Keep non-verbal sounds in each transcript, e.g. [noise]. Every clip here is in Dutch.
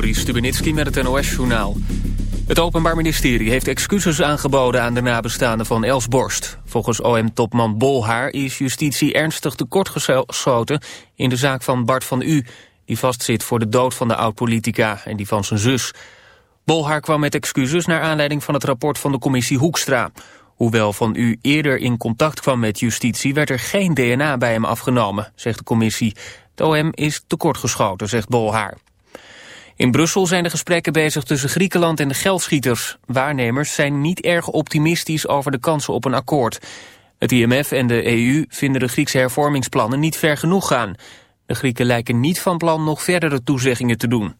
Juri Stubenitski met het NOS-journaal. Het Openbaar Ministerie heeft excuses aangeboden aan de nabestaanden van Els Borst. Volgens OM-topman Bolhaar is justitie ernstig tekortgeschoten... in de zaak van Bart van U, die vastzit voor de dood van de oud-politica... en die van zijn zus. Bolhaar kwam met excuses naar aanleiding van het rapport van de commissie Hoekstra. Hoewel Van U eerder in contact kwam met justitie... werd er geen DNA bij hem afgenomen, zegt de commissie. De OM is tekortgeschoten, zegt Bolhaar. In Brussel zijn de gesprekken bezig tussen Griekenland en de geldschieters. Waarnemers zijn niet erg optimistisch over de kansen op een akkoord. Het IMF en de EU vinden de Griekse hervormingsplannen niet ver genoeg gaan. De Grieken lijken niet van plan nog verdere toezeggingen te doen.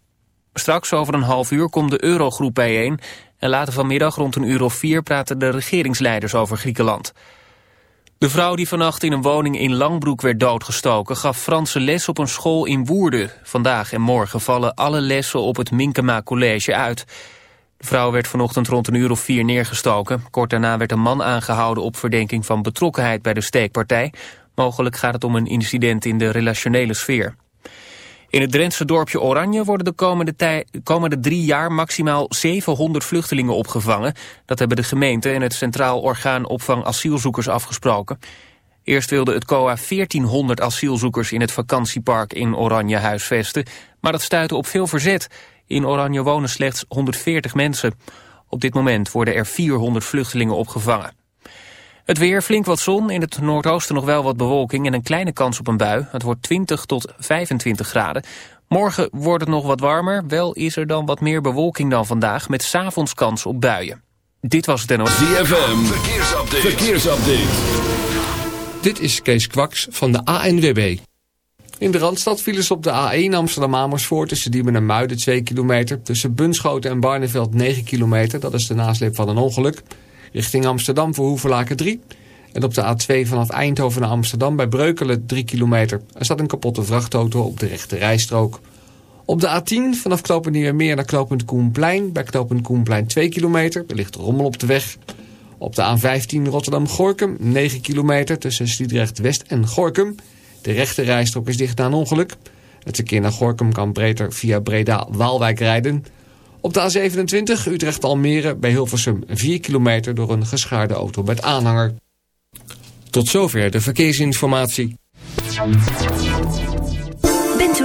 Straks over een half uur komt de Eurogroep bijeen... en later vanmiddag rond een uur of vier praten de regeringsleiders over Griekenland. De vrouw die vannacht in een woning in Langbroek werd doodgestoken... gaf Franse les op een school in Woerden. Vandaag en morgen vallen alle lessen op het Minkema College uit. De vrouw werd vanochtend rond een uur of vier neergestoken. Kort daarna werd een man aangehouden op verdenking van betrokkenheid bij de steekpartij. Mogelijk gaat het om een incident in de relationele sfeer. In het Drentse dorpje Oranje worden de komende, komende drie jaar maximaal 700 vluchtelingen opgevangen. Dat hebben de gemeente en het Centraal Orgaan Opvang Asielzoekers afgesproken. Eerst wilde het COA 1400 asielzoekers in het vakantiepark in Oranje huisvesten. Maar dat stuitte op veel verzet. In Oranje wonen slechts 140 mensen. Op dit moment worden er 400 vluchtelingen opgevangen. Het weer, flink wat zon, in het noordoosten nog wel wat bewolking en een kleine kans op een bui. Het wordt 20 tot 25 graden. Morgen wordt het nog wat warmer, wel is er dan wat meer bewolking dan vandaag... met s'avonds kans op buien. Dit was het NOS. ZFM, verkeersupdate. verkeersupdate. Dit is Kees Kwaks van de ANWB. In de Randstad vielen ze op de A1 Amsterdam-Amersfoort tussen Diemen en Muiden 2 kilometer. Tussen Bunschoten en Barneveld 9 kilometer, dat is de nasleep van een ongeluk... Richting Amsterdam voor Hoevelaken 3. En op de A2 vanaf Eindhoven naar Amsterdam bij Breukelen 3 kilometer. Er staat een kapotte vrachtauto op de rechte rijstrook. Op de A10 vanaf knooppunt Nieuwemeer naar knooppunt Koenplein. Bij knooppunt Koenplein 2 kilometer. Er ligt rommel op de weg. Op de A15 Rotterdam-Gorkum 9 kilometer tussen Sliedrecht-West en Gorkum. De rechte rijstrook is dicht na een ongeluk. Het verkeer naar Gorkum kan beter via Breda-Waalwijk rijden... Op de A27 Utrecht-Almere bij Hilversum 4 kilometer door een geschaarde auto met aanhanger. Tot zover de verkeersinformatie.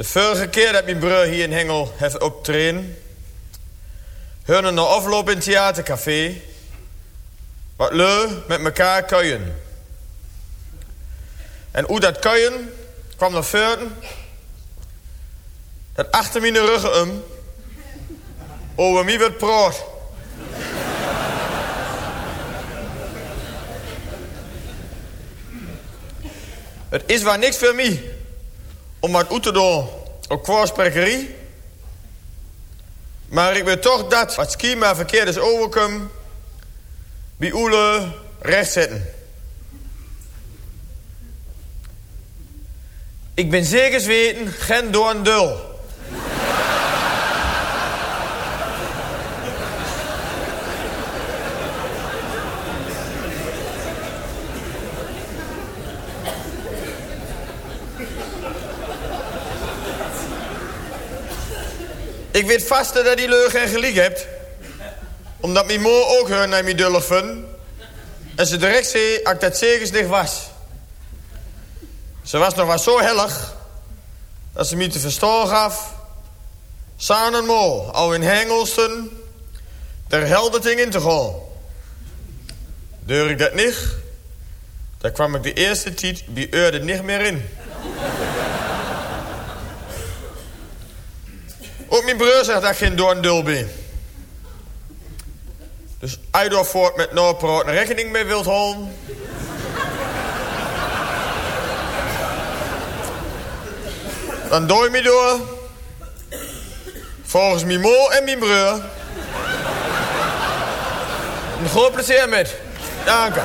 De vorige keer dat mijn broer hier in Hengel heeft optreden... hunnen naar afloop in het theatercafé... wat le met elkaar kuien. En hoe dat kuien kwam naar voren... dat achter mijn ruggen om... over mij werd praat... Het is waar niks voor mij om te doen op kwaarsprekerie. Maar ik wil toch dat wat schema verkeerd is overkomen... bij Oele rechtzetten. Ik ben zeker weten geen door dul. Ik weet vast dat die leugen en gelijk hebt. Omdat mijn moeder ook hun naar mijn dullig. En ze direct zei ik dat zeker dicht was. Ze was nog wat zo hellig... dat ze me te verstaan gaf... samen mo, al in Hengelsten... der helderting in te gaan. Deur ik dat niet... dan kwam ik de eerste tijd bij Eurde niet meer in. Ook mijn broer zegt dat ik geen doorndul ben. Dus voort met Noordproot een rekening mee wilt houden... Dan doe je me door. Volgens mijn mo en mijn broer. Een groot plezier met. Dank u.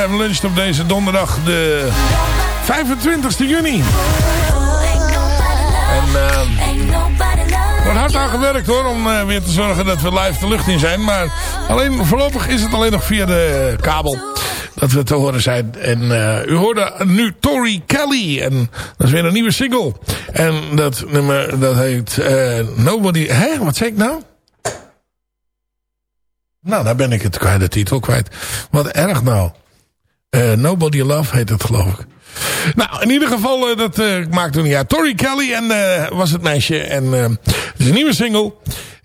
CFM Lunch op deze donderdag, de 25 juni. En uh, wordt hard aan gewerkt hoor, om uh, weer te zorgen dat we live de lucht in zijn. Maar alleen, voorlopig is het alleen nog via de kabel dat we te horen zijn. En uh, u hoorde nu Tori Kelly. En dat is weer een nieuwe single. En dat nummer, dat heet Nobody... Hé, wat zeg ik nou? Nou, daar ben ik het kwijt, de titel kwijt. Wat erg nou. Uh, Nobody Love heet het, geloof ik. Nou, in ieder geval, uh, dat uh, maakt toen niet. Tori Kelly en, was het meisje. En het is een nieuwe single.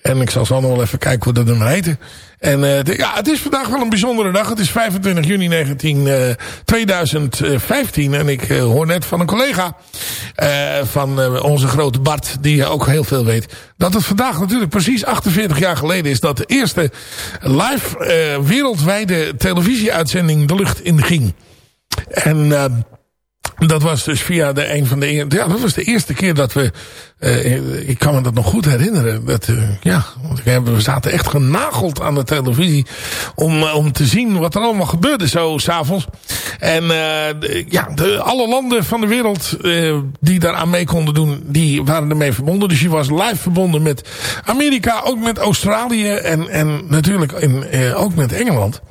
En ik zal zo nog wel even kijken hoe dat nummer heette. En de, ja, het is vandaag wel een bijzondere dag. Het is 25 juni 19, uh, 2015. En ik uh, hoor net van een collega van onze grote Bart, die ook heel veel weet, dat het vandaag natuurlijk precies 48 jaar geleden is dat de eerste live wereldwijde televisieuitzending de lucht inging. En dat was dus via de een van de ja, dat was de eerste keer dat we uh, ik kan me dat nog goed herinneren dat uh, ja, we zaten echt genageld aan de televisie om om te zien wat er allemaal gebeurde zo s'avonds. En ja, de, alle landen van de wereld die daaraan mee konden doen, die waren ermee verbonden. Dus je was live verbonden met Amerika, ook met Australië en en natuurlijk in, ook met Engeland.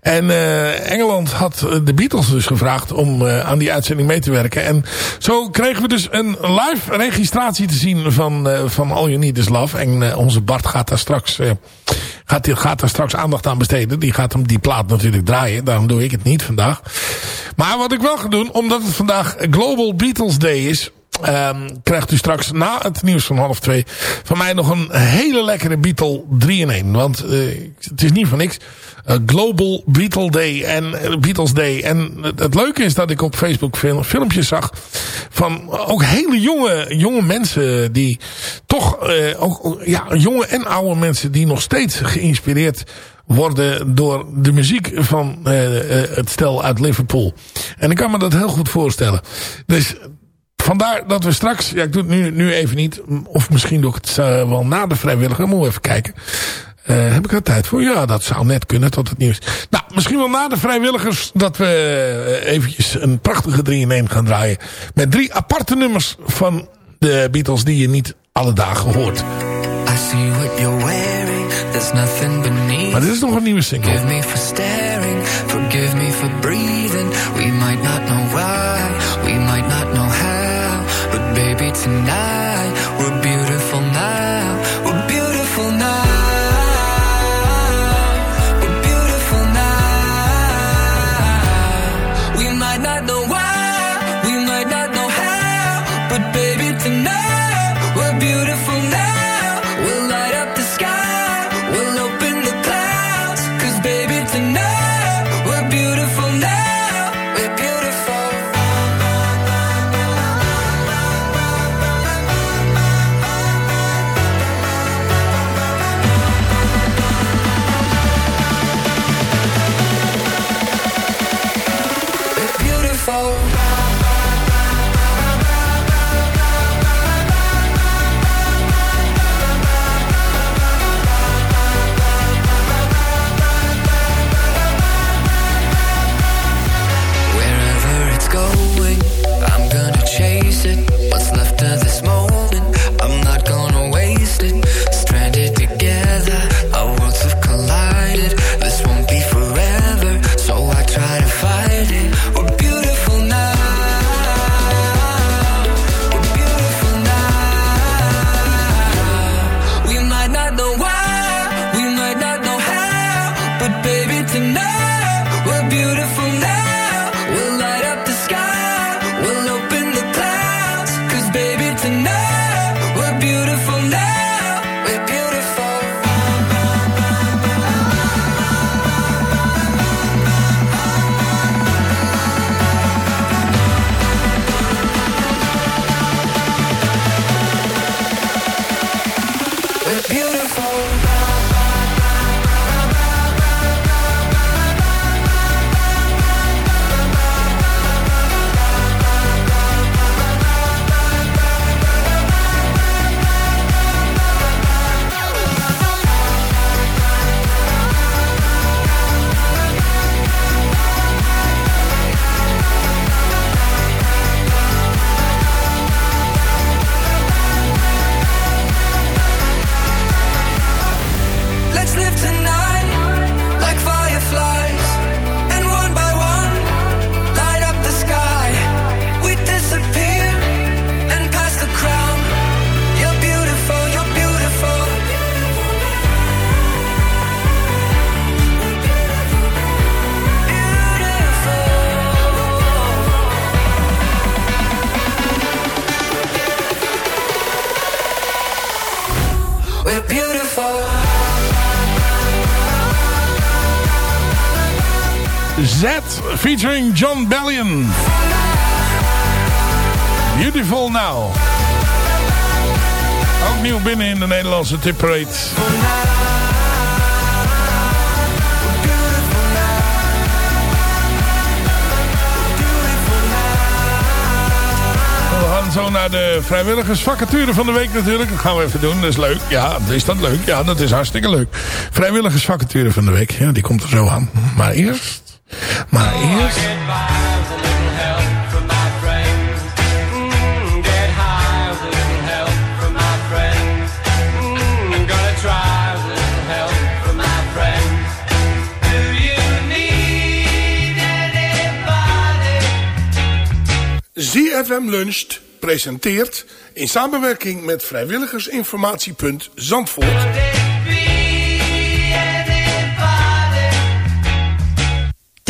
En uh, Engeland had de Beatles dus gevraagd om uh, aan die uitzending mee te werken. En zo kregen we dus een live registratie te zien van, uh, van All You Need Is Love. En onze Bart gaat daar straks... gaat, gaat daar straks aandacht aan besteden. Die gaat hem die plaat natuurlijk draaien. Daarom doe ik het niet vandaag. Maar wat ik wel ga doen, omdat het vandaag Global Beatles Day is... Um, krijgt u straks na het nieuws van half twee van mij nog een hele lekkere Beatle 3 in 1. Want uh, het is niet van niks. Uh, Global Beatle Day en uh, Beatles Day. En het leuke is dat ik op Facebook film, filmpjes zag van ook hele jonge, jonge mensen die toch, ook, ja, jonge en oude mensen die nog steeds geïnspireerd worden door de muziek van het stel uit Liverpool. En ik kan me dat heel goed voorstellen. Dus vandaar dat we straks, ja ik doe het nu, nu even niet, of misschien doe ik het uh, wel na de vrijwilliger, moet even kijken. Uh, heb ik er tijd voor? Ja, dat zou net kunnen tot het nieuws. Nou, misschien wel na de vrijwilligers dat we uh, eventjes een prachtige 3 in 1 gaan draaien. Met drie aparte nummers van de Beatles die je niet alle dagen hoort. I see what you're wearing, there's nothing beneath. Maar dit is nog een nieuwe single. Forgive me for staring, forgive me for featuring John Bellion. Beautiful Now. Ook nieuw binnen in de Nederlandse tipparade. We gaan zo naar de vrijwilligersvacature van de week natuurlijk. Dat gaan we even doen. Dat is leuk. Ja, is dat leuk? Ja, dat is hartstikke leuk. Vrijwilligersvacature van de week. Ja, die komt er zo aan. Maar eerst... Maar eerst... ZFM Luncht presenteert in samenwerking met vrijwilligersinformatiepunt Zandvoort...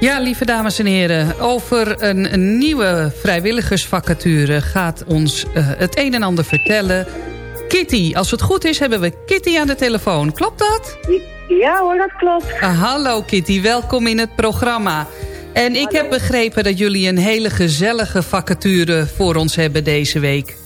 Ja, lieve dames en heren. Over een, nieuwe vrijwilligersvacature gaat ons uh, het een en ander vertellen. Kitty, als het goed is hebben we Kitty aan de telefoon. Klopt dat? Ja hoor, dat klopt. Uh, hallo Kitty, welkom in het programma. En ik heb begrepen dat jullie een hele gezellige vacature voor ons hebben deze week.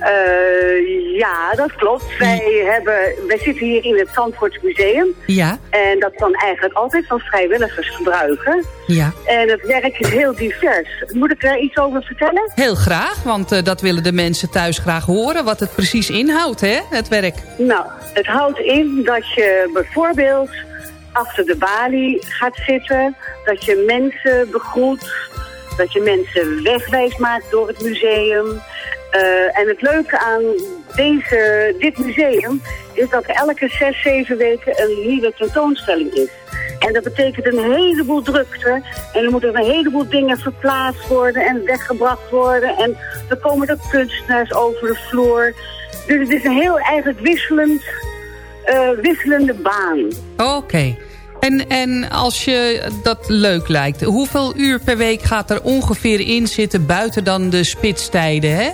Uh, ja, dat klopt. Wij, hebben, wij zitten hier in het Zandvoorts Museum. Ja. En dat kan eigenlijk altijd van vrijwilligers gebruiken. Ja. En het werk is heel divers. Moet ik er iets over vertellen? Heel graag, want uh, dat willen de mensen thuis graag horen. Wat het precies inhoudt, hè, het werk. Nou, het houdt in dat je bijvoorbeeld achter de balie gaat zitten. Dat je mensen begroet. Dat je mensen wegwijs maakt door het museum. Uh, en het leuke aan deze, dit museum is dat er elke zes, zeven weken een nieuwe tentoonstelling is. En dat betekent een heleboel drukte. En er moeten een heleboel dingen verplaatst worden en weggebracht worden. En er komen er kunstenaars over de vloer. Dus het is een heel eigenlijk wisselend, uh, wisselende baan. Oké. Okay. En, en als je dat leuk lijkt, hoeveel uur per week gaat er ongeveer in zitten buiten dan de spitstijden, hè?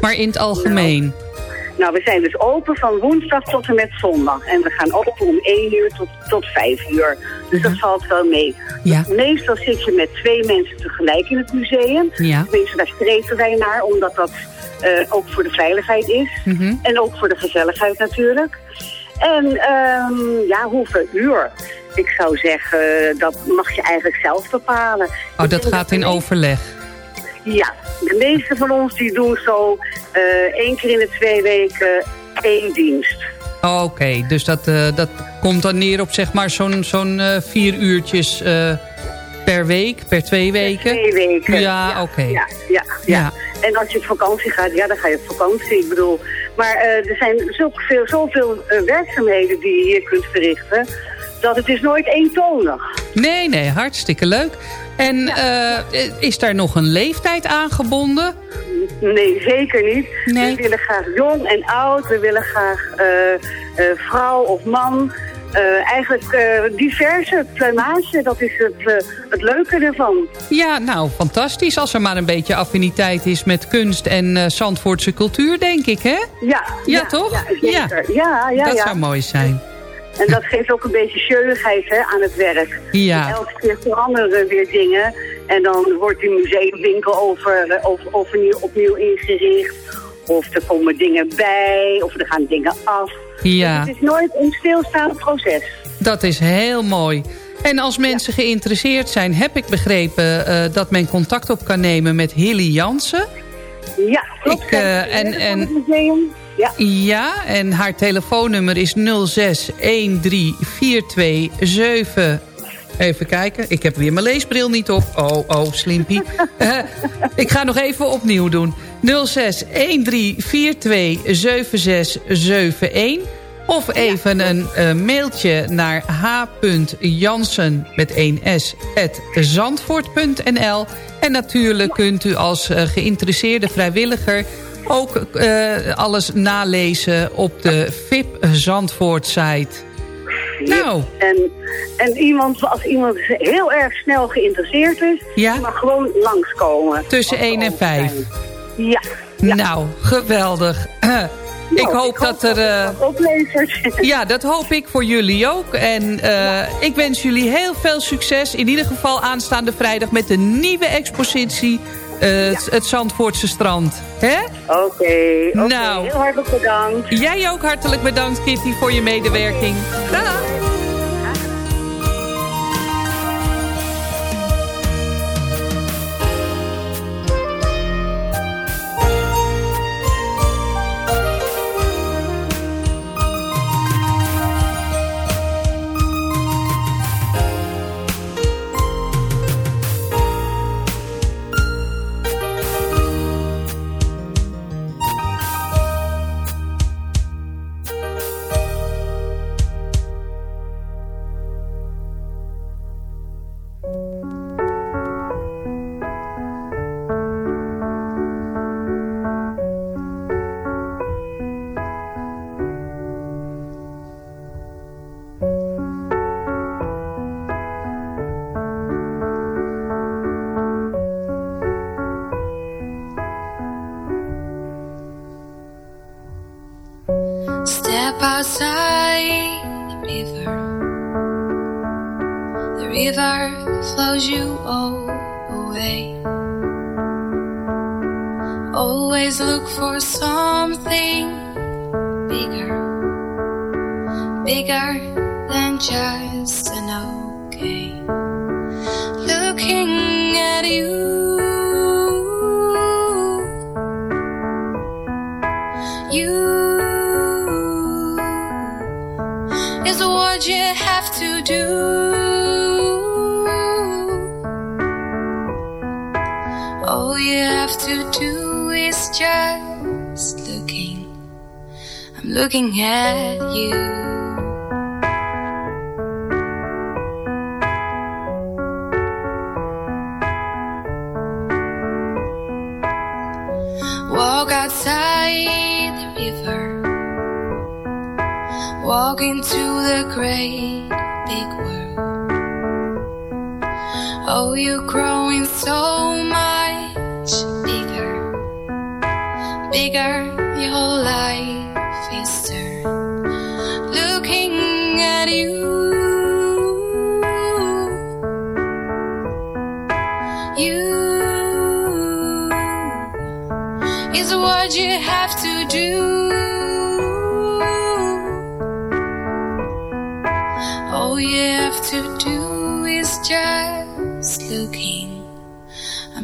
Maar in het algemeen? Nou, nou, we zijn dus open van woensdag tot en met zondag. En we gaan open om 1 uur tot, tot 5 uur. Dus ja. dat valt wel mee. Ja. Meestal zit je met twee mensen tegelijk in het museum. Ja. Tenminste, daar streven wij naar, omdat dat uh, ook voor de veiligheid is. Mm -hmm. En ook voor de gezelligheid natuurlijk. En um, ja, hoeveel uur? Ik zou zeggen, dat mag je eigenlijk zelf bepalen. Oh, dat gaat in overleg? Ja, de meeste van ons die doen zo uh, één keer in de twee weken één dienst. Oh, Oké, okay. dus dat, uh, dat komt dan neer op zeg maar zo'n zo'n uh, vier uurtjes per week, per twee weken? Per twee weken. Ja, ja oké. Okay. Ja, ja, ja, ja, En als je op vakantie gaat, ja, dan ga je op vakantie. Ik bedoel, maar er zijn zoveel, zoveel werkzaamheden die je hier kunt verrichten... dat het is nooit eentonig. Nee, nee, hartstikke leuk. En ja. uh, is daar nog een leeftijd aangebonden? Nee, zeker niet. Nee. We willen graag jong en oud. We willen graag uh, uh, vrouw of man. eigenlijk diverse pluimage, dat is het, het leuke ervan. Ja, nou, fantastisch. Als er maar een beetje affiniteit is met kunst en Zandvoortse cultuur, denk ik, hè? Ja. Ja, ja toch? Ja, ja, ja. Dat ja. zou mooi zijn. En dat geeft ook een beetje scheuligheid hè, aan het werk. Ja. En elke keer veranderen weer dingen. En dan wordt die museumwinkel over, over, overnieuw, opnieuw ingericht. Of er komen dingen bij, of er gaan dingen af. Ja. Dus het is nooit een stilstaand proces. Dat is heel mooi. En als mensen ja. geïnteresseerd zijn, heb ik begrepen uh, dat men contact op kan nemen met Hilly Jansen. Ja, klopt. Ik, uh, en, en, het museum. Ja. ja, en haar telefoonnummer is 06 13427. Even kijken, ik heb weer mijn leesbril niet op. Oh, oh, Slimpy. uh, [laughs] ik ga nog even opnieuw doen. 06 1342761. Of even een uh, mailtje naar h.jansen met 1 s zandvoort.nl. En natuurlijk kunt u als uh, geïnteresseerde vrijwilliger ook uh, alles nalezen op de VIP Zandvoort site. Nou. En, en iemand, als iemand heel erg snel geïnteresseerd is, ja? mag gewoon langskomen. Tussen 1 en 5? Ja. ja. Nou, geweldig. [clears throat] ik nou, hoop ik dat er... Uh, oplevert. [laughs] ja, dat hoop ik voor jullie ook. En uh, ja. ik wens jullie heel veel succes. In ieder geval aanstaande vrijdag met de nieuwe expositie... Uh, ja. het Zandvoortse strand. Oké, okay, okay. nou, heel hartelijk bedankt. Jij ook hartelijk bedankt, Kitty, voor je medewerking. Dag. Outside the river. The river flows you all away. Always look for something bigger, bigger than just looking at you. Walk outside the river walk into the great big world. Oh, you're growing so much bigger, bigger. Your life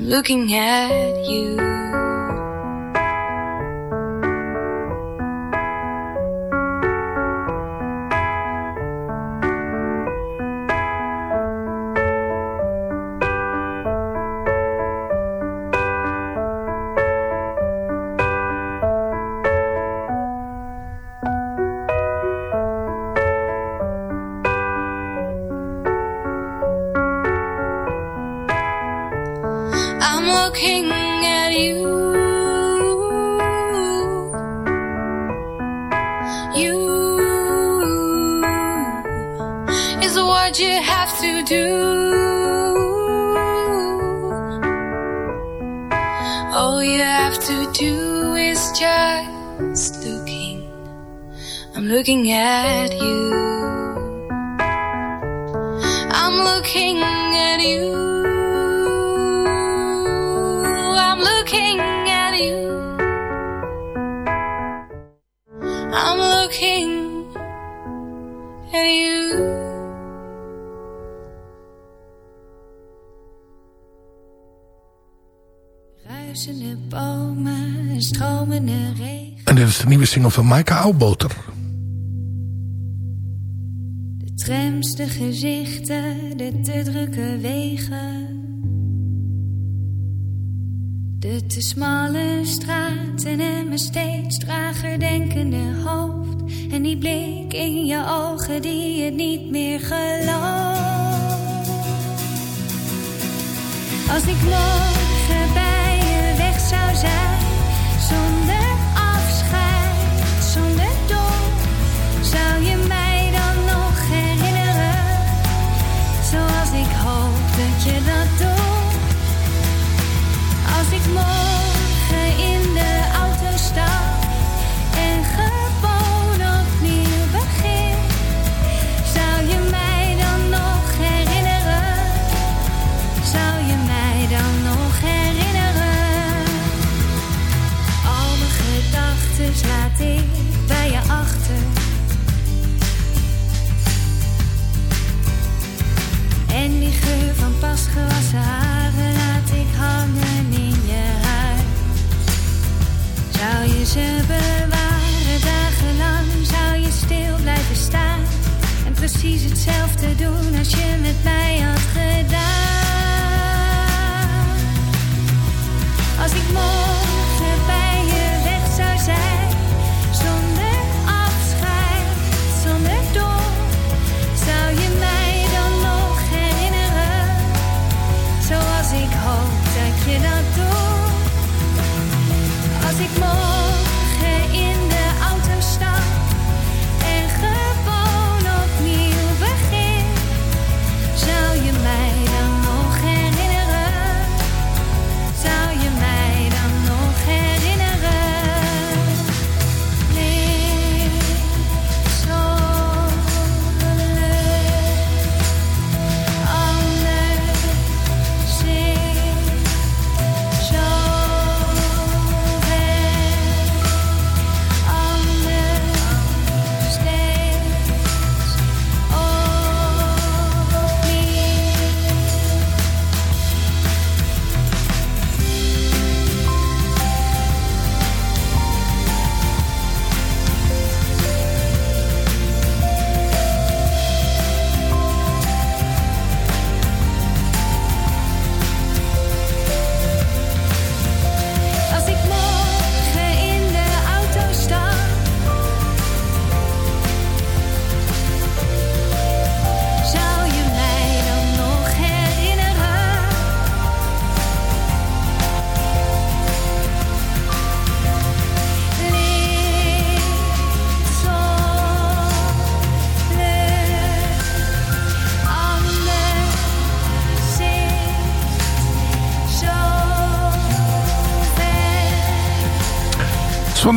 looking at you. Single van Maaike Oudboter. De trams, gezichten, de te drukke wegen. De te smalle straten en mijn steeds trager denkende hoofd. En die blik in je ogen die het niet meer gelooft. Als ik morgen bij je weg zou zijn, zonder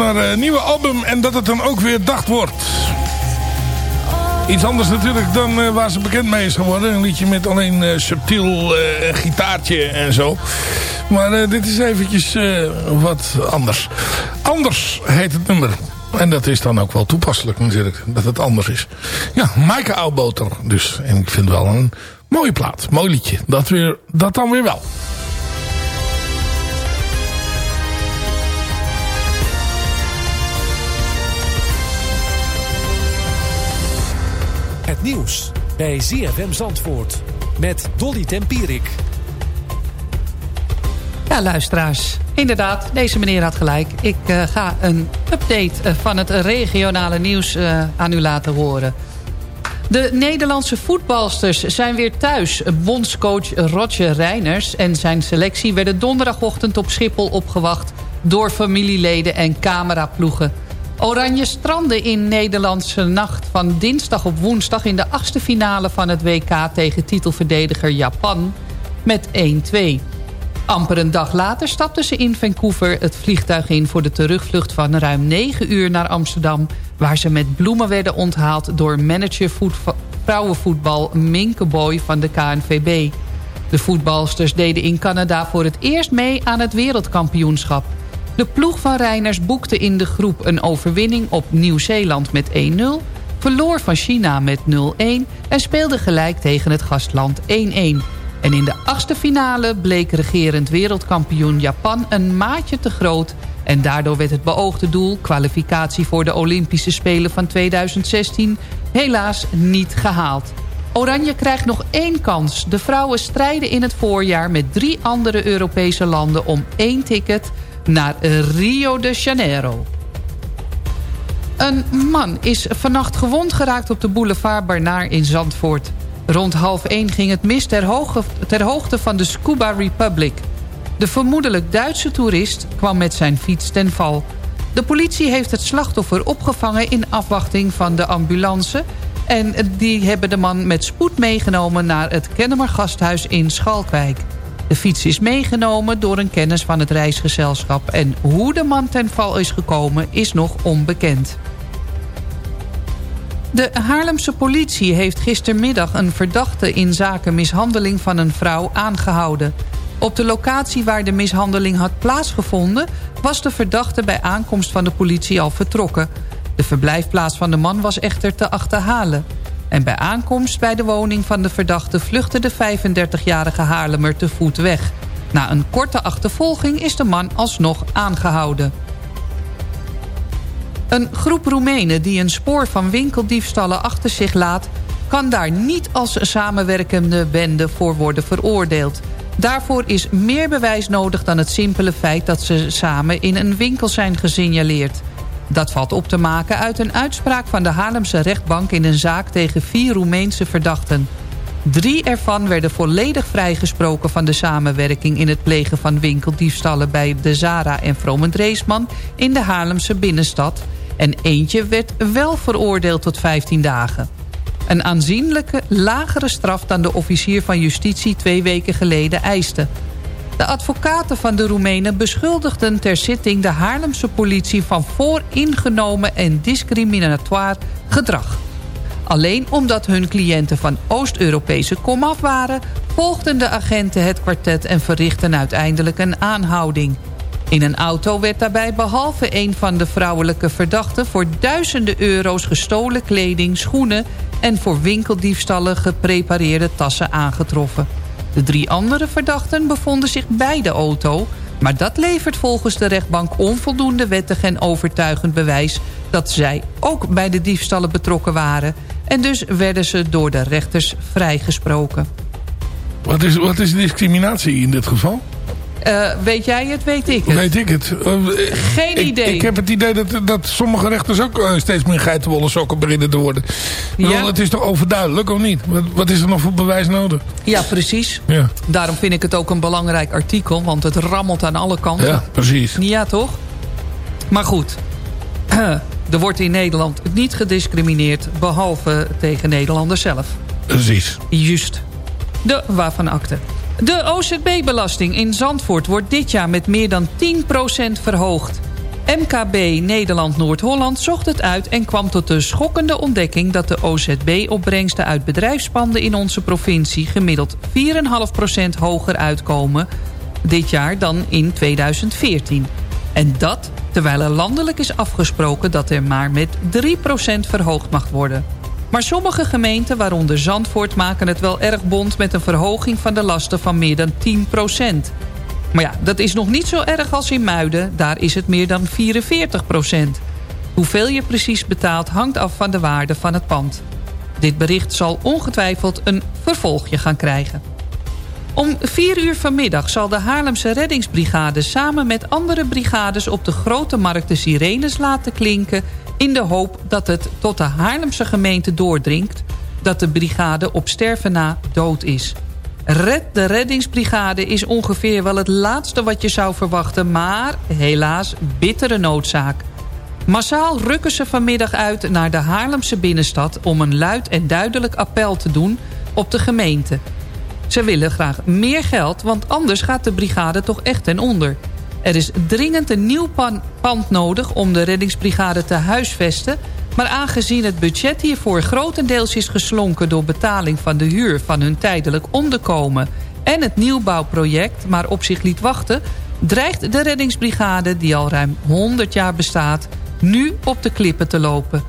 Eh, nieuwe album en dat het dan ook weer dag wordt. Iets anders natuurlijk dan eh, waar ze bekend mee is geworden. Een liedje met alleen eh, subtiel gitaartje en zo. Maar dit is eventjes wat anders. Anders heet het nummer. En dat is dan ook wel toepasselijk natuurlijk. Dat het anders is. Ja, Maaike Oudboter dus. En ik vind wel een mooie plaat. Mooi liedje. Dat, weer, dat dan weer wel. Het nieuws bij ZFM Zandvoort met Dolly Tempierik. Ja, luisteraars. Inderdaad, deze meneer had gelijk. Ik eh, ga een update eh, van het regionale nieuws eh, aan u laten horen. De Nederlandse voetbalsters zijn weer thuis. Bondscoach Roger Reiners en zijn selectie werden donderdagochtend op Schiphol opgewacht... door familieleden en cameraploegen. Oranje strandde in Nederlandse nacht van dinsdag op woensdag... in de achtste finale van het WK tegen titelverdediger Japan met 1-2. Amper een dag later stapten ze in Vancouver het vliegtuig in... voor de terugvlucht van ruim 9 uur naar Amsterdam... waar ze met bloemen werden onthaald door manager vrouwenvoetbal Minke Boy van de KNVB. De voetbalsters deden in Canada voor het eerst mee aan het wereldkampioenschap. De ploeg van Reiners boekte in de groep een overwinning op Nieuw-Zeeland met 1-0... verloor van China met 0-1 en speelde gelijk tegen het gastland 1-1... En in de achtste finale bleek regerend wereldkampioen Japan een maatje te groot... en daardoor werd het beoogde doel, kwalificatie voor de Olympische Spelen van 2016... helaas niet gehaald. Oranje krijgt nog één kans. De vrouwen strijden in het voorjaar met drie andere Europese landen... om één ticket naar Rio de Janeiro. Een man is vannacht gewond geraakt op de boulevard Barnaar in Zandvoort. Rond half 1 ging het mis ter, hoogte, ter hoogte van de Scuba Republic. De vermoedelijk Duitse toerist kwam met zijn fiets ten val. De politie heeft het slachtoffer opgevangen in afwachting van de ambulance... en die hebben de man met spoed meegenomen naar het Kennemer Gasthuis in Schalkwijk. De fiets is meegenomen door een kennis van het reisgezelschap... en hoe de man ten val is gekomen is nog onbekend. De Haarlemse politie heeft gistermiddag een verdachte in zaken mishandeling van een vrouw aangehouden. Op de locatie waar de mishandeling had plaatsgevonden... was de verdachte bij aankomst van de politie al vertrokken. De verblijfplaats van de man was echter te achterhalen. En bij aankomst bij de woning van de verdachte... vluchtte de 35-jarige Haarlemmer te voet weg. Na een korte achtervolging is de man alsnog aangehouden. Een groep Roemenen die een spoor van winkeldiefstallen achter zich laat... kan daar niet als samenwerkende bende voor worden veroordeeld. Daarvoor is meer bewijs nodig dan het simpele feit... dat ze samen in een winkel zijn gesignaleerd. Dat valt op te maken uit een uitspraak van de Haarlemse rechtbank... in een zaak tegen vier Roemeense verdachten. Drie ervan werden volledig vrijgesproken van de samenwerking... in het plegen van winkeldiefstallen bij de Zara en Vromend Reesman... in de Haarlemse binnenstad en eentje werd wel veroordeeld tot 15 dagen. Een aanzienlijke lagere straf dan de officier van justitie twee weken geleden eiste. De advocaten van de Roemenen beschuldigden ter zitting de Haarlemse politie van vooringenomen en discriminatoire gedrag. Alleen omdat hun cliënten van Oost-Europese komaf waren... volgden de agenten het kwartet en verrichten uiteindelijk een aanhouding. In een auto werd daarbij behalve een van de vrouwelijke verdachten... voor duizenden euro's gestolen kleding, schoenen... en voor winkeldiefstallen geprepareerde tassen aangetroffen. De drie andere verdachten bevonden zich bij de auto... maar dat levert volgens de rechtbank onvoldoende wettig en overtuigend bewijs... dat zij ook bij de diefstallen betrokken waren... en dus werden ze door de rechters vrijgesproken. Wat is, wat is discriminatie in dit geval? Uh, weet jij het, weet ik het? Weet ik het. Uh, Geen ik, idee. Ik heb het idee dat, dat sommige rechters ook uh, steeds meer geitenwolle sokken beginnen te worden. Ja. het is toch overduidelijk, of niet? Wat, wat, is er nog voor bewijs nodig? Ja, precies. Ja. Daarom vind ik het ook een belangrijk artikel, want het rammelt aan alle kanten. Ja, precies. Ja, toch? Maar goed. [clears throat] er wordt in Nederland niet gediscrimineerd, behalve tegen Nederlanders zelf. Precies. Juist. De waarvan akte. De OZB-belasting in Zandvoort wordt dit jaar met meer dan 10% verhoogd. MKB Nederland Noord-Holland zocht het uit en kwam tot de schokkende ontdekking... dat de OZB-opbrengsten uit bedrijfspanden in onze provincie... gemiddeld 4,5% hoger uitkomen dit jaar dan in 2014. En dat terwijl er landelijk is afgesproken dat er maar met 3% verhoogd mag worden. Maar sommige gemeenten, waaronder Zandvoort, maken het wel erg bond... met een verhoging van de lasten van meer dan 10% Maar ja, dat is nog niet zo erg als in Muiden. Daar is het meer dan 44% Hoeveel je precies betaalt hangt af van de waarde van het pand. Dit bericht zal ongetwijfeld een vervolgje gaan krijgen. Om 4 uur vanmiddag zal de Haarlemse reddingsbrigade... samen met andere brigades op de grote markt de sirenes laten klinken in de hoop dat het tot de Haarlemse gemeente doordringt... dat de brigade op sterven na dood is. Red de reddingsbrigade is ongeveer wel het laatste wat je zou verwachten... maar helaas bittere noodzaak. Massaal rukken ze vanmiddag uit naar de Haarlemse binnenstad... om een luid en duidelijk appel te doen op de gemeente. Ze willen graag meer geld, want anders gaat de brigade toch echt ten onder... Er is dringend een nieuw pand nodig om de reddingsbrigade te huisvesten... maar aangezien het budget hiervoor grotendeels is geslonken... door betaling van de huur van hun tijdelijk onderkomen... en het nieuwbouwproject maar op zich liet wachten... dreigt de reddingsbrigade, die al ruim 100 jaar bestaat... nu op de klippen te lopen.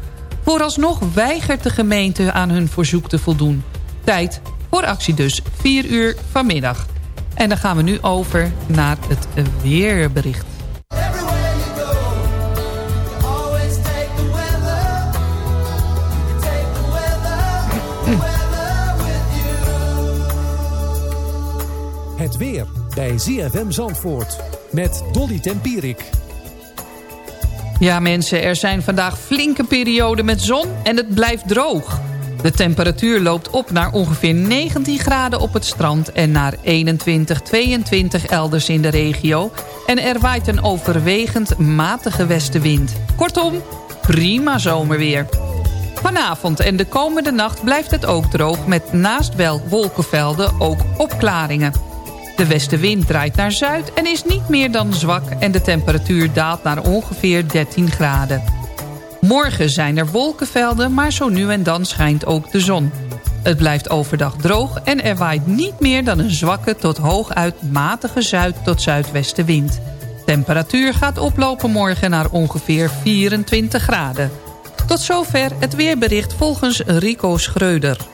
Vooralsnog weigert de gemeente aan hun verzoek te voldoen. Tijd voor actie dus, 4 uur vanmiddag. En dan gaan we nu over naar het weerbericht. Het weer bij ZFM Zandvoort met Dolly Tempierik. Ja mensen, er zijn vandaag flinke perioden met zon en het blijft droog. De temperatuur loopt op naar ongeveer 19 graden op het strand... en naar 21, 22 elders in de regio. En er waait een overwegend matige westenwind. Kortom, prima zomerweer. Vanavond en de komende nacht blijft het ook droog... met naast wel wolkenvelden ook opklaringen. De westenwind draait naar zuid en is niet meer dan zwak... en de temperatuur daalt naar ongeveer 13 graden. Morgen zijn er wolkenvelden, maar zo nu en dan schijnt ook de zon. Het blijft overdag droog en er waait niet meer dan een zwakke tot hooguit matige zuid- tot zuidwestenwind. Temperatuur gaat oplopen morgen naar ongeveer 24 graden. Tot zover het weerbericht volgens Rico Schreuder.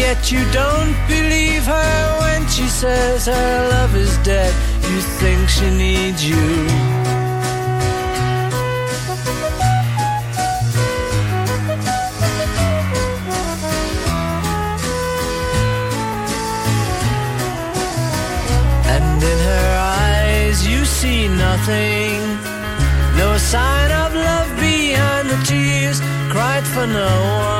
Yet you don't believe her when she says her love is dead. You think she needs you. And in her eyes you see nothing. No sign of love behind the tears cried for no one.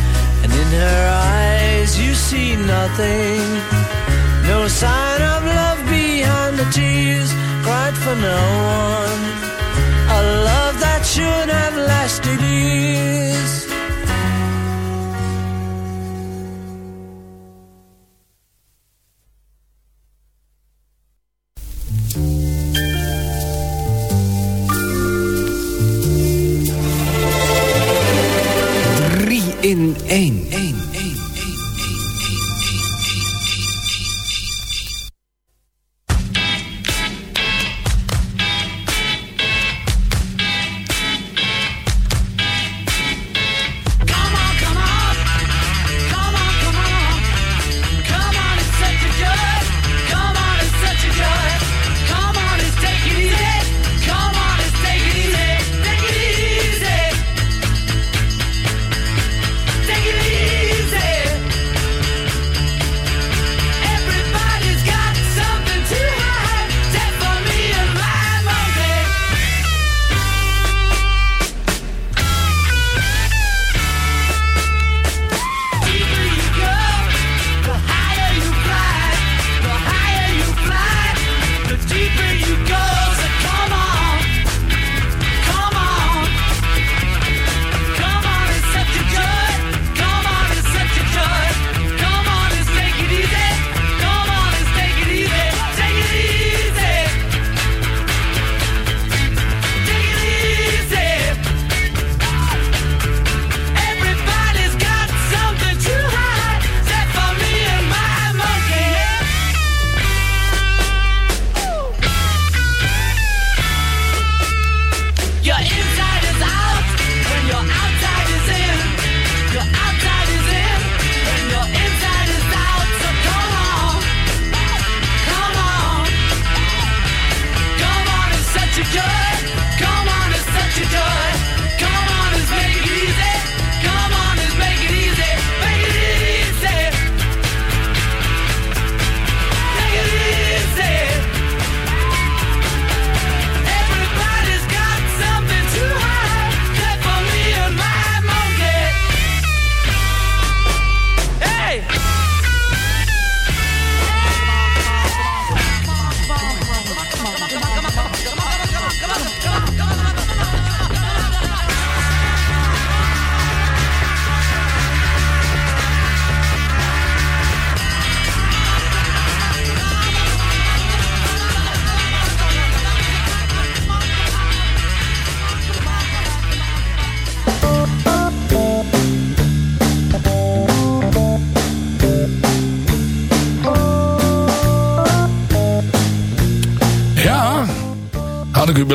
and in her eyes you see nothing. No sign of love behind the tears cried for no one. A love that should have lasted years. 1. 1.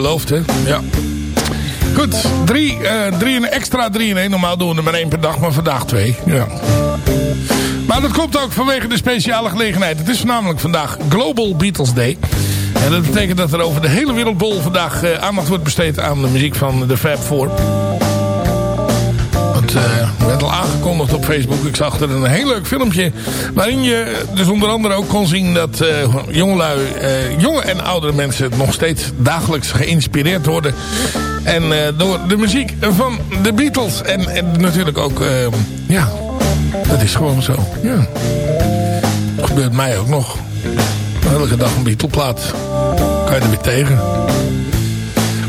Beloofd, hè? Ja. Goed, drie, eh, drie in, extra drie in één. Normaal doen we er maar één per dag, maar vandaag twee. Ja. Maar dat komt ook vanwege de speciale gelegenheid. Het is voornamelijk vandaag Global Beatles Day. En dat betekent dat er over de hele wereldbol vandaag eh, aandacht wordt besteed aan de muziek van de Fab Four. Eh, werd al aangekondigd op Facebook. Ik zag er een heel leuk filmpje. Waarin je dus onder andere ook kon zien dat eh jongelui, eh, jonge en oudere mensen nog steeds dagelijks geïnspireerd worden. En door de muziek van de Beatles. En, natuurlijk ook, ja, dat is gewoon zo. Ja. Dat gebeurt mij ook nog. Elke dag een Beatle-plaat. Kan je er weer tegen.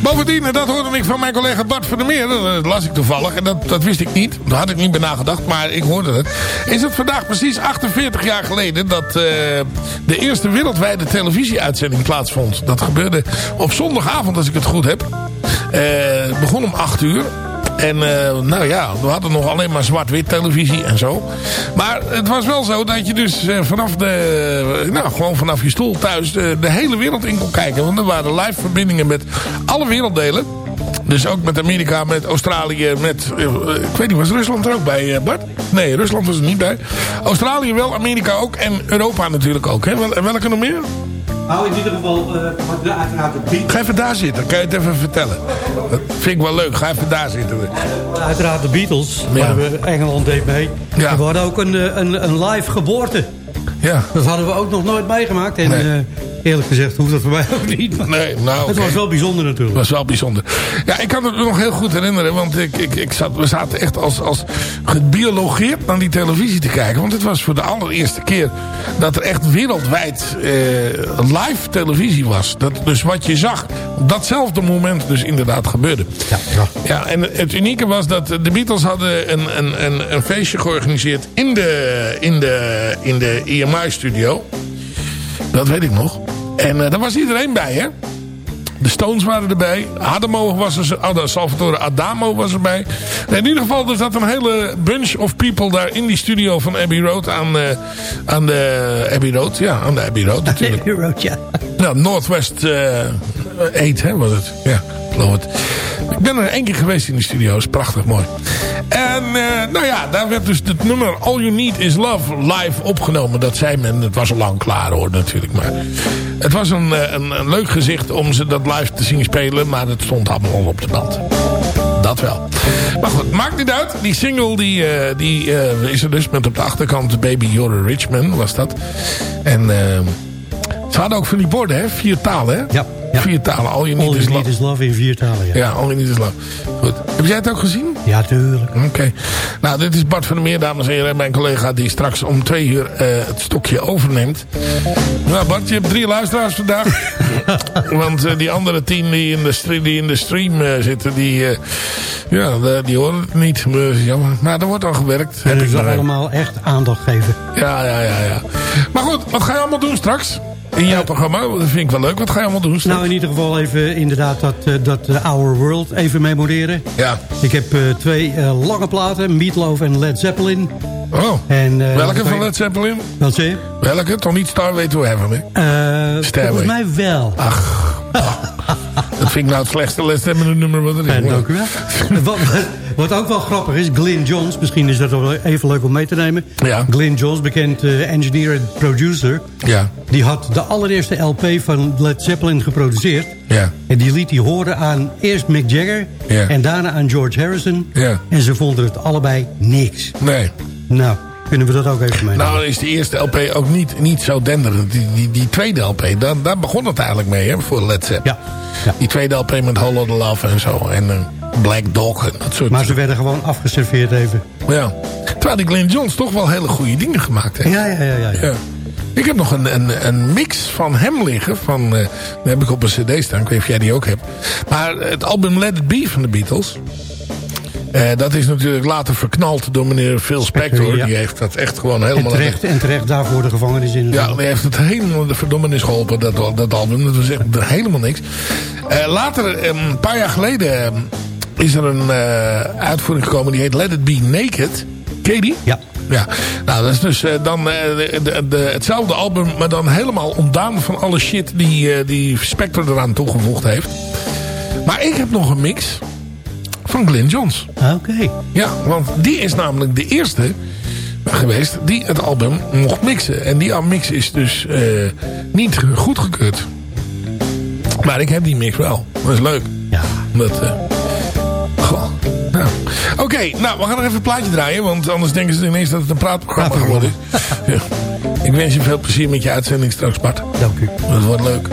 Bovendien, en dat hoorde ik van mijn collega Bart van der Meer. Dat las ik toevallig. En dat, dat wist ik niet. Daar had ik niet bij nagedacht. Maar ik hoorde het. Is het vandaag precies 48 jaar geleden... dat eh, de eerste wereldwijde televisieuitzending plaatsvond. Dat gebeurde op zondagavond, als ik het goed heb. Het begon om 8 uur. En eh, nou ja, we hadden nog alleen maar zwart-wit televisie en zo. Maar het was wel zo dat je dus eh, vanaf de, nou gewoon vanaf je stoel thuis de, hele wereld in kon kijken. Want er waren live verbindingen met alle werelddelen. Dus ook met Amerika, met Australië, met... eh, ik weet niet, was Rusland er ook bij, eh, Bart? Nee, Rusland was er niet bij. Australië wel, Amerika ook en Europa natuurlijk ook. Hè? Welke nog meer? Nou, in ieder geval, eh wat de- uiteraard de Beatles. Ga even daar zitten, kan je het even vertellen. Dat vind ik wel leuk, ga even daar zitten. Uiteraard de Beatles, Ja. waar we Engeland deed mee. Ja. We hadden ook een, eh, een, een live geboorte. Ja. Dat hadden we ook nog nooit meegemaakt. En Nee. eh, eerlijk gezegd hoeft dat voor mij ook niet. Maar Nee, nou, het was wel bijzonder natuurlijk. Dat was wel bijzonder. Ja, ik kan het me nog heel goed herinneren. Want ik, ik, ik zat, we zaten echt als, als gebiologeerd naar die televisie te kijken. Want het was voor de allereerste keer dat er echt wereldwijd eh, live televisie was. Dat, dus wat je zag, op datzelfde moment dus inderdaad gebeurde. Ja, Ja, en het unieke was dat de Beatles hadden een, een, een, een feestje georganiseerd in de, in de, in de EMI-studio. Dat weet ik nog. En eh, daar was iedereen bij, hè? De Stones waren erbij. Adamo was er. Oh, Salvatore Adamo was erbij. In ieder geval, er zat een hele bunch of people daar in die studio van Abbey Road. Aan, eh, aan de Abbey Road. Ja, aan de Abbey Road natuurlijk. [laughs] Abbey Road, ja. Ja, Northwest eh 8, hè, was het. Ja, Ik ben er één keer geweest in die studio. is prachtig mooi. En eh, nou ja, daar werd dus het nummer All You Need Is Love live opgenomen. Dat zei men. Het was al lang klaar hoor natuurlijk. Maar het was een, eh, een, een leuk gezicht om ze dat live te zien spelen. Maar het stond allemaal al op de band. Dat wel. Maar goed, maakt niet uit. Die single die, eh, die is er dus met op de achterkant Baby You're a Rich Man was dat. En ze hadden ook van die borden, hè? Vier talen, hè? Ja. Vier talen. All You Need, All is, Love. is love in vier talen, ja. Ja, All You Need is Love. Goed. Heb jij het ook gezien? Ja, tuurlijk. Oké. Nou, dit is Bart van der Meer, dames en heren. Mijn collega die straks om twee uur eh, het stokje overneemt. Nou, Bart, je hebt drie luisteraars vandaag. [laughs] Want eh, die andere tien die in de, stre- die in de stream eh, zitten, die, ja, de- die horen het niet. Jammer. Maar er wordt al gewerkt. En zal allemaal echt aandacht geven. Ja, ja, ja, ja. Maar goed, wat ga je allemaal doen straks? In jouw programma? Dat vind ik wel leuk. Wat ga je allemaal doen straks? Nou, in ieder geval even inderdaad dat, eh, dat eh, Our World even memoreren. Ja. Ik heb eh, twee eh, lange platen, Meatloaf en Led Zeppelin. Oh, En, welke van Led Zeppelin? Wat je? Welke? Toch niet Starway to Heaven, hè? Eh, volgens mij wel. [laughs] Dat vind ik nou het slechtste Led Zeppelin nummer wat er is. En dank u wel. [laughs] wat, ook wel grappig is, Glyn Johns, misschien is dat wel even leuk om mee te nemen. Ja. Glyn Johns, bekend eh, engineer en producer. Ja. Die had de allereerste LP van Led Zeppelin geproduceerd. Ja. En die liet hij horen aan eerst Mick Jagger Ja. en daarna aan George Harrison. Ja. En ze vonden het allebei niks. Nee. Nou, kunnen we dat ook even meenemen. Nou is de eerste LP ook niet, niet zo denderend. Die, die, die tweede LP, daar, daar begon het eigenlijk mee hè, voor Led Zeppelin. Ja. Die tweede LP met Hollow the Love en zo. En eh, Black Dog en dat soort maar ze werden gewoon afgeserveerd even. Ja. Terwijl die Glenn Johns toch wel hele goede dingen gemaakt heeft. Ja, ja, ja. ja, ja. Ja. Ik heb nog een, een, een mix van hem liggen. Van, eh die heb ik op een cd staan. Ik weet niet of jij die ook hebt. Maar het album Let It Be van de Beatles. eh, dat is natuurlijk later verknald door meneer Phil Spector. ja. Die heeft dat echt gewoon En helemaal... terecht, en terecht daarvoor de gevangenis in. Ja, die heeft het helemaal de verdommenis geholpen, dat, dat album. Dat was echt helemaal niks. Eh, later, een paar jaar geleden, is er een eh, uitvoering gekomen. Die heet Let It Be Naked. Die? Ja. Ja, nou dat is dus eh, dan eh, de, de, de- hetzelfde album, maar dan helemaal ontdaan van alle shit die, die Spectre eraan toegevoegd heeft. Maar ik heb nog een mix van Glenn Johns. Oké. Ja, want die is namelijk de eerste geweest die het album mocht mixen. En die mix is dus eh, niet goedgekeurd. Maar ik heb die mix wel. Dat is leuk. Ja. Dat, goh. Nou. Oké, nou, we gaan nog even een plaatje draaien. Want anders denken ze ineens dat het een praatprogramma geworden is. Ja. Ik wens je veel plezier met je uitzending straks, Bart. Dank u. Dat wordt leuk.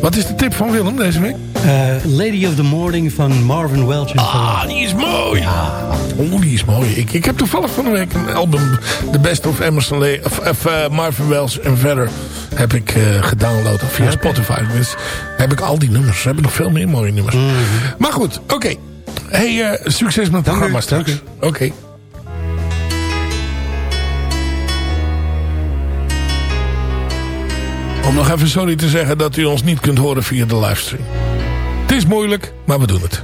Wat is de tip van Willem deze week? Eh, Lady of the Morning van Marvin Welch. Ah, die is mooi. Ja. Oh, die is mooi. Ik, ik heb toevallig van de week een album... The Best of Emerson of, of eh, Marvin Welsh en verder... heb ik eh, gedownload via Spotify. Dus heb ik al die nummers. Ze hebben nog veel meer mooie nummers. Maar goed, oké. Hey, eh, succes met het programma straks. Oké. Om nog even sorry te zeggen dat u ons niet kunt horen via de livestream. Het is moeilijk, maar we doen het.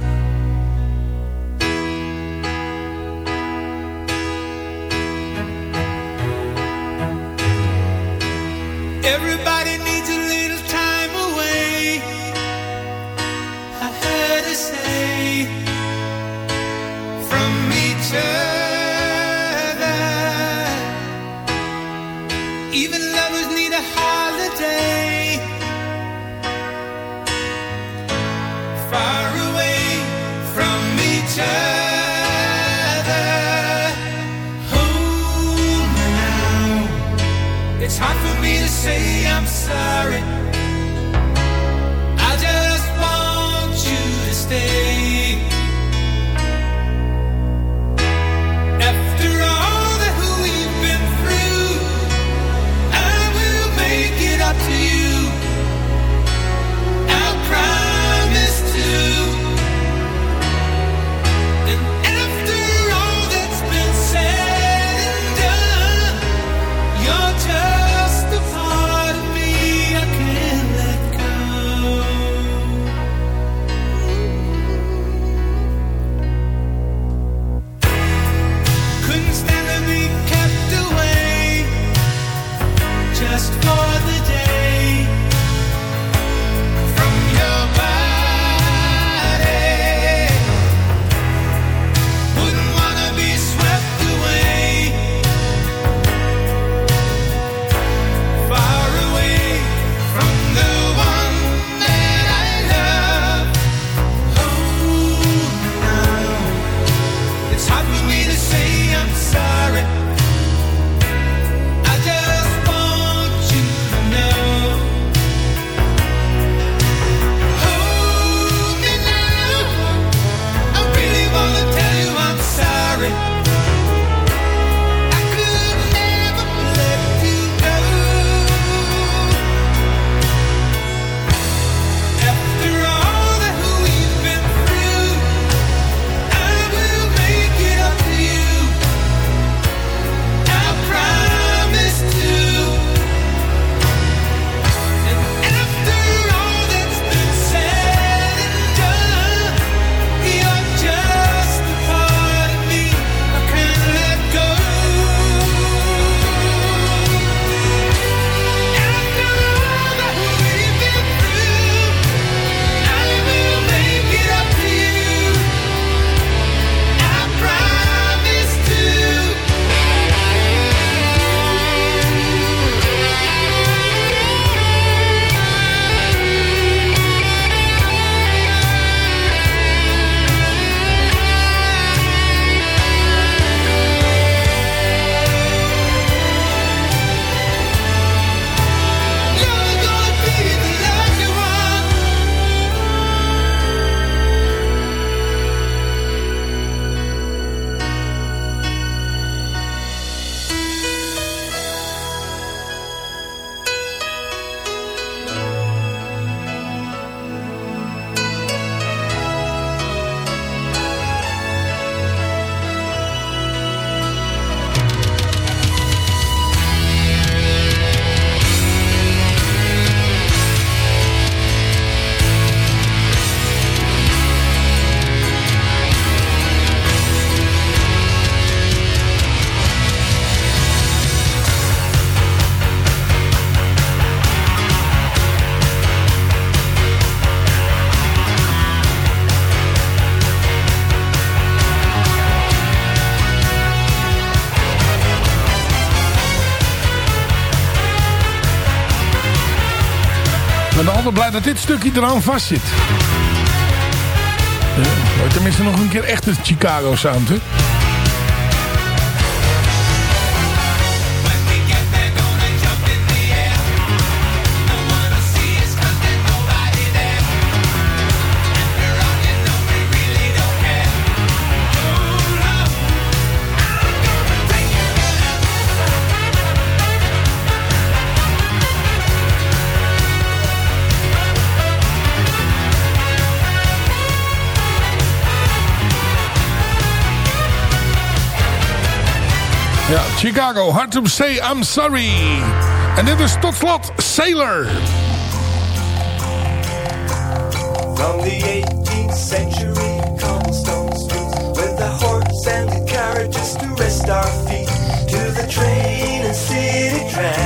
Dat dit stukje eraan vast zit. Ja, tenminste nog een keer echte Chicago sound, hè? Chicago, hard to say I'm sorry. En dit is tot slot Sailor. From the 18th century, cobblestone streets, with the horse and the carriages to rest our feet, to the train and city tram,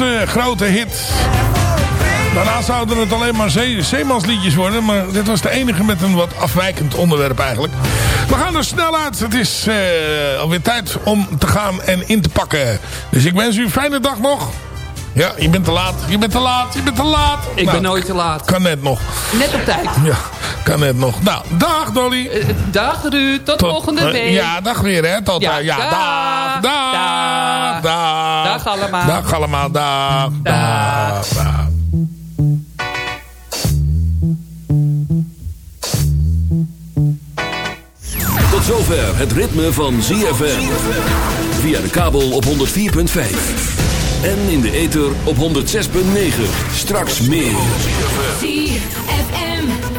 eerste grote hit. Daarna zouden het alleen maar zee, zeemansliedjes worden. Maar dit was de enige met een wat afwijkend onderwerp eigenlijk. We gaan er snel uit. Het is eh, alweer tijd om te gaan en in te pakken. Dus ik wens u een fijne dag nog. Ja, je bent te laat. Je bent te laat. Je bent te laat. Ik Nou, ben nooit te laat. Kan net nog. Net op tijd. Ja, kan net nog. Nou, dag Dolly. Eh, Dag Ruud, tot, Tot- volgende eh, week. Ja, dag weer hè. Tot, Ja, eh, ja, dag. dag. Dag. Dag. Dag allemaal. Dag allemaal. Dag. Dag. dag. Tot zover het ritme van ZFM. Via de kabel op 104.5. En in de ether op 106.9. Straks meer.